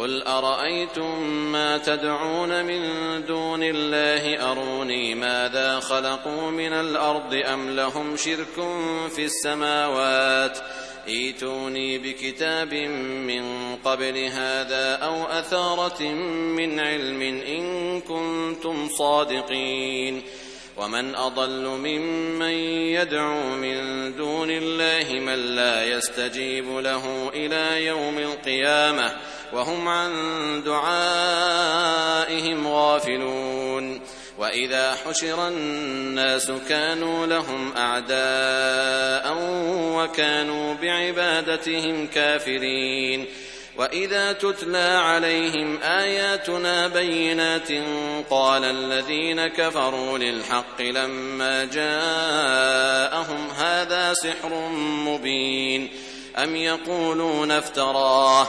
قل ارايتم ما تدعون من دون الله اروني ماذا خلقوا من الأرض ام لهم شرك في السماوات ايتوني بكتاب من قبل هذا أو اثاره من علم ان كنتم صادقين ومن اضل ممن يدعو من دون الله من لا يستجيب له إلى يوم القيامه وهم عن دعائهم غافلون وإذا حشر الناس كانوا لهم أعداء وكانوا بعبادتهم كافرين وإذا تتلى عليهم آياتنا بينات قال الذين كفروا للحق لما جاءهم هذا سحر مبين أم يقولون افتراه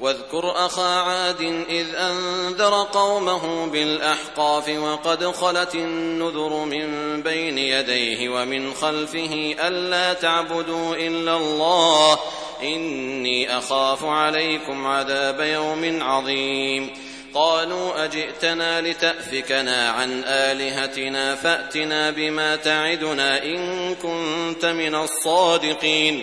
واذكر أخا عاد إذ أنذر قومه بالأحقاف وقد خلت النذر من بين يديه ومن خلفه ألا تعبدوا إلا الله إني أخاف عليكم عذاب يوم عظيم قالوا أجئتنا لتأفكنا عن آلهتنا فأتنا بما تعدنا إن كنت من الصادقين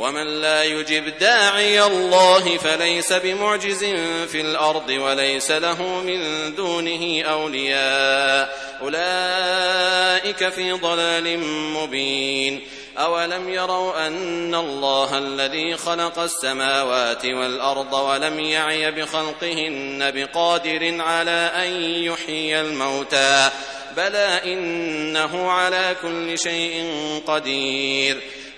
ومن لا يجب داعي الله فليس بمعجز في الأرض وليس له من دونه أولياء. أولئك في ضلال مبين. أولم يروا أن الله الذي خلق السماوات والأرض ولم يعي بخلقهن بقادر على أن يحيي الموتى؟ بلى إنه على كل شيء قدير.